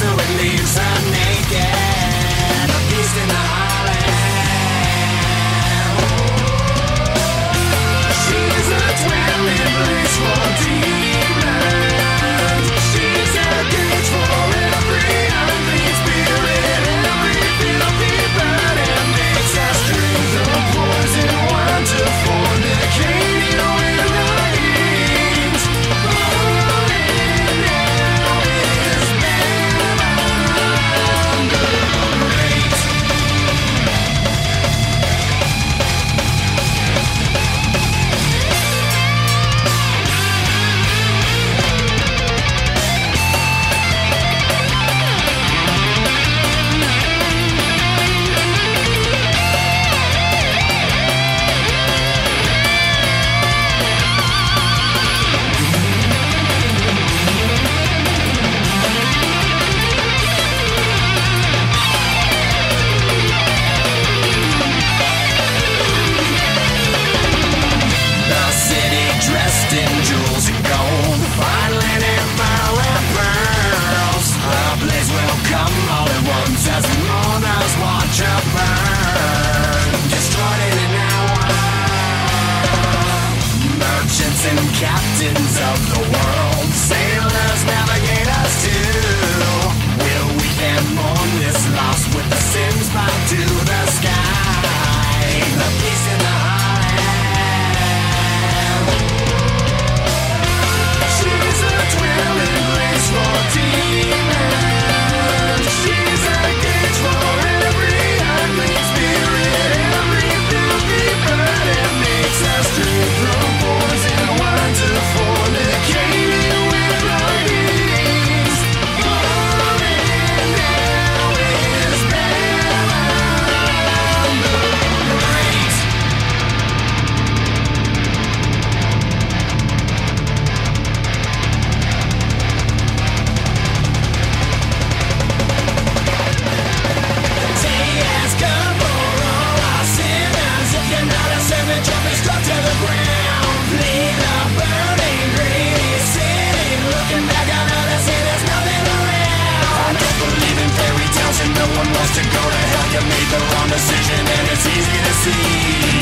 her and leaves her to go to hell, you made the wrong decision and it's easy to see.